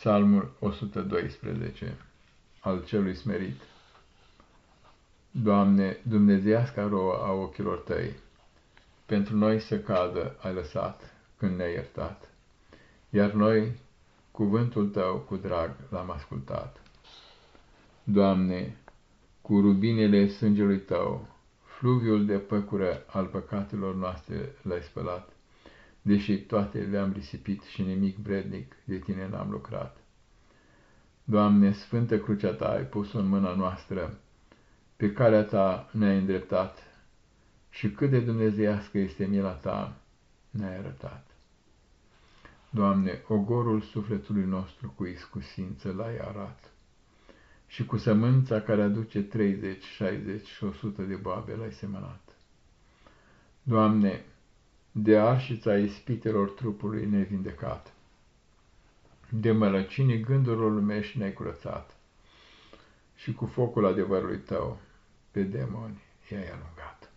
Psalmul 112 al celui smerit Doamne, dumnezeiasca roa a ochilor tăi, pentru noi să cadă ai lăsat când ne-ai iertat, iar noi cuvântul tău cu drag l-am ascultat. Doamne, cu rubinele sângelui tău, fluviul de păcură al păcatelor noastre l-ai spălat, deși toate le-am risipit și nimic vrednic de tine n-am lucrat. Doamne, sfântă crucea ta ai pus în mâna noastră, pe calea ta ne-ai îndreptat și cât de dumnezeiască este mila ta ne-ai arătat. Doamne, ogorul sufletului nostru cu iscusință l-ai arat și cu sămânța care aduce 30, 60 și 100 de boabe l-ai semănat. Doamne, de arșița ispitelor trupului nevindecat, de mălăcinii gândurilor lumești ne-ai curățat și cu focul adevărului tău pe demoni i-ai alungat.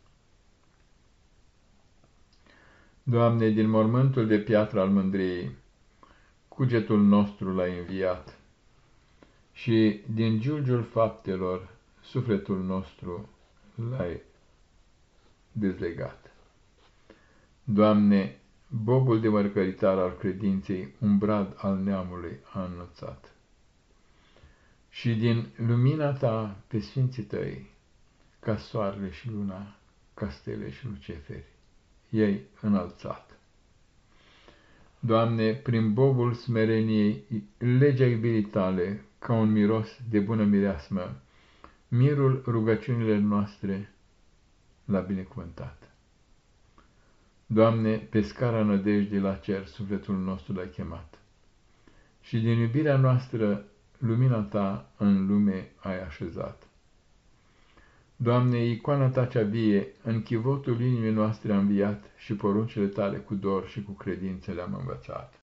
Doamne, din mormântul de piatră al mândriei, cugetul nostru l-ai înviat și din giulgiul faptelor sufletul nostru l-ai dezlegat. Doamne, bobul de mărcăritar al credinței, un brad al neamului a înălțat. Și din lumina ta pe sfinții tăi, ca soarele și luna, ca stele și luceferi, ei înălțat. Doamne, prin bobul smereniei, legea iubirii tale, ca un miros de bună mireasmă, mirul rugăciunile noastre l-a binecuvântat. Doamne, pe scara nădejdii la cer sufletul nostru l-ai chemat și din iubirea noastră lumina Ta în lume ai așezat. Doamne, icoana Ta cea vie, în chivotul inimii noastre a înviat și poruncile Tale cu dor și cu credință le-am învățat.